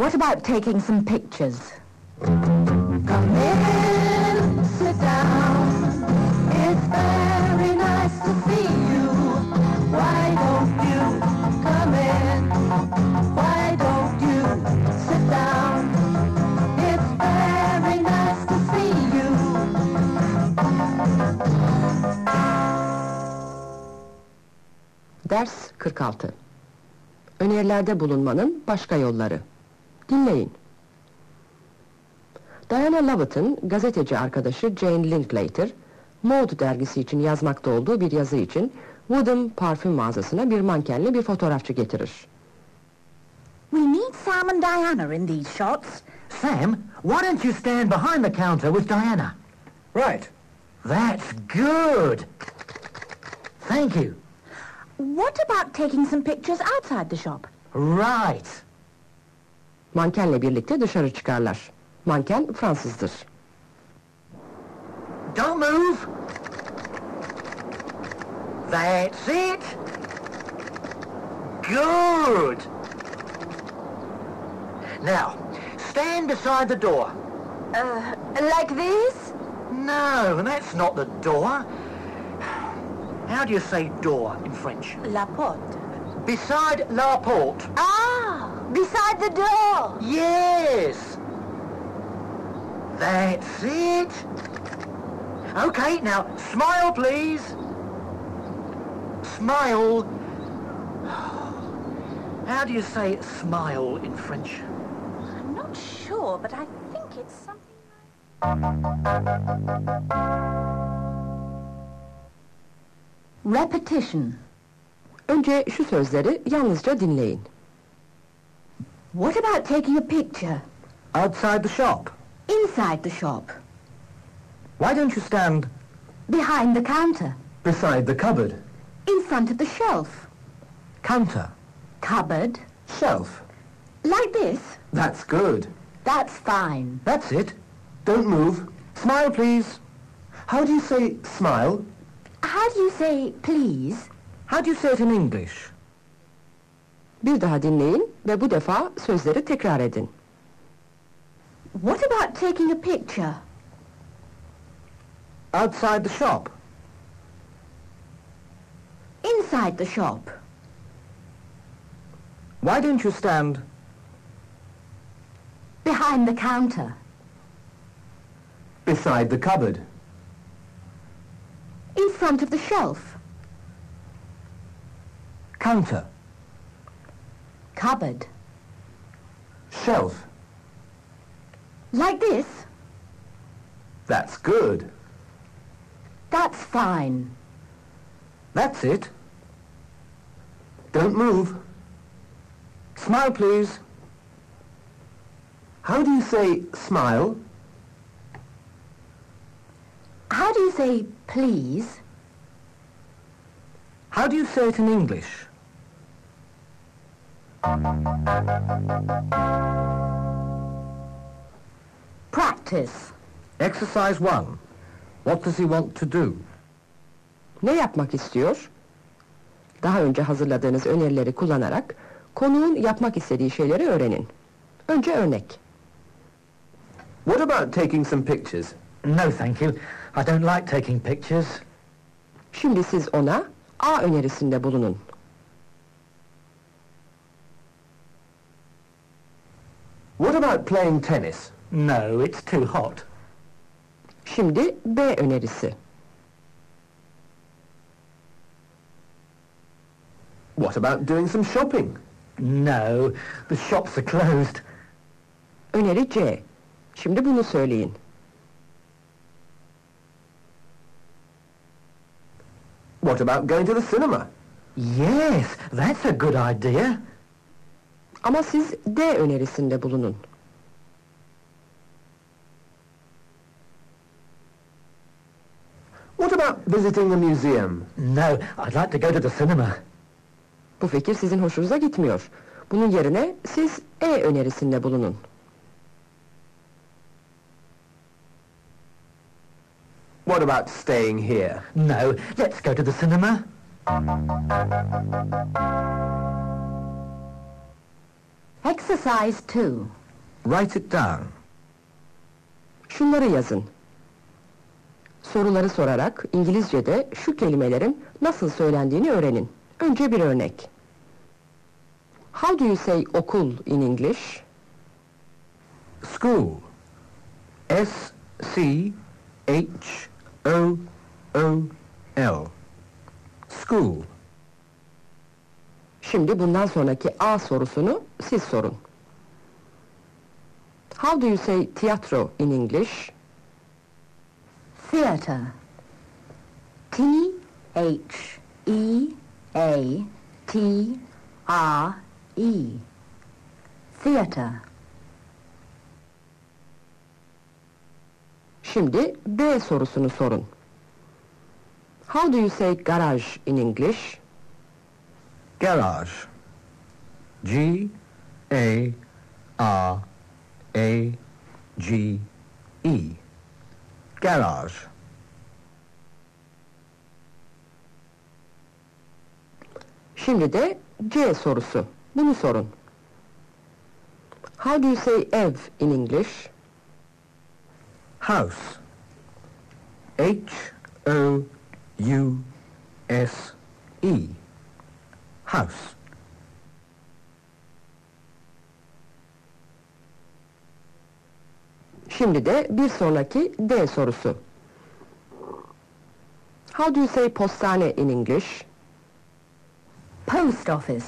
What about taking some pictures? Come in, sit down. It's very nice to see you. Why don't you come in? Why don't you sit down? It's very nice to see you. Ders 46. Önerilerde bulunmanın başka yolları. Dinleyin. Diana Lovett'ın gazeteci arkadaşı Jane Linklater, Mode dergisi için yazmakta olduğu bir yazı için Woodham parfüm mağazasına bir mankenli bir fotoğrafçı getirir. We need Sam and Diana in these shots. Sam, why don't you stand behind the counter with Diana? Right. That's good. Thank you. What about taking some pictures outside the shop? Right. Mankenle birlikte dışarı çıkarlar. Manken Fransızdır. Don't move. That's it. Good. Now, stand beside the door. Uh, like this? No, that's not the door. How do you say door in French? La porte. Beside la porte. Ah, beside the door. Yes. That's it. Okay, now smile, please. Smile. How do you say smile in French? I'm not sure, but I think it's something like... Repetition. Önce şu sözleri yalnızca dinleyin. What about taking a picture? Outside the shop. Inside the shop. Why don't you stand Behind the counter. beside the cupboard? In front of the shelf. Counter. Cupboard. Shelf. Like this. That's good. That's fine. That's it. Don't move. Smile, please. How do you say smile? How do you say please? How do you say it in English? Bir daha dinleyin ve bu defa sözleri tekrar edin. What about taking a picture? Outside the shop. Inside the shop. Why don't you stand Behind the counter. beside the cupboard? In front of the shelf. Counter. Cupboard. Shelf. Like this. That's good. That's fine. That's it. Don't move. Smile, please. How do you say smile? How do you say please? How do you say it in English? Practice. Exercise 1. What does he want to do? Ne yapmak istiyor? Daha önce hazırladığınız önerileri kullanarak konuğun yapmak istediği şeyleri öğrenin. Önce örnek. What about taking some pictures? No, thank you. I don't like taking pictures. Şimdi siz ona A önerisinde bulunun. About playing tennis? No, it's too hot. Şimdi B önerisi. What about doing some shopping? No, the shops are closed. Öneri C. Şimdi bunu söyleyin. What about going to the cinema? Yes, that's a good idea. Ama siz D önerisinde bulunun. What about visiting a museum? No, I'd like to go to the cinema. Bu fikir sizin hoşunuza gitmiyor. Bunun yerine siz E önerisinde bulunun. What about staying here? No, let's go to the cinema. Exercise 2. Write it down. Şunları yazın. Soruları sorarak İngilizce'de şu kelimelerin nasıl söylendiğini öğrenin. Önce bir örnek. How do you say okul in English? School. S C H O O L. School. Şimdi bundan sonraki A sorusunu siz sorun. How do you say tiyatro in English? Theatre. T H E A T R E. Theatre. Şimdi B sorusunu sorun. How do you say garage in English? Garage. G A R A G E. Garage. Şimdi de C sorusu. Bunu sorun. How do you say ev in English? House. H O U S E. House. Şimdi de bir sonraki D sorusu. How do you say postane in English? Post office.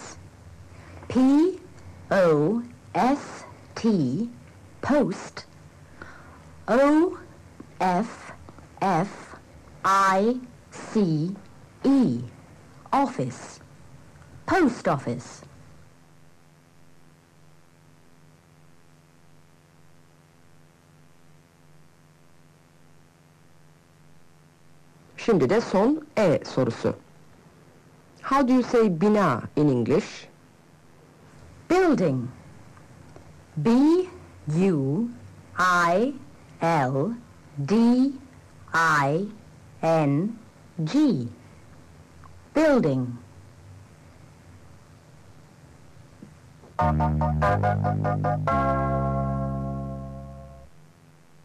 P O S T post O F F I C E office. Post office. Şimdi de son E sorusu. How do you say bina in English? Building. B U I L D I N G. Building.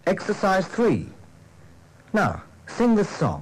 Exercise three. Now, sing this song.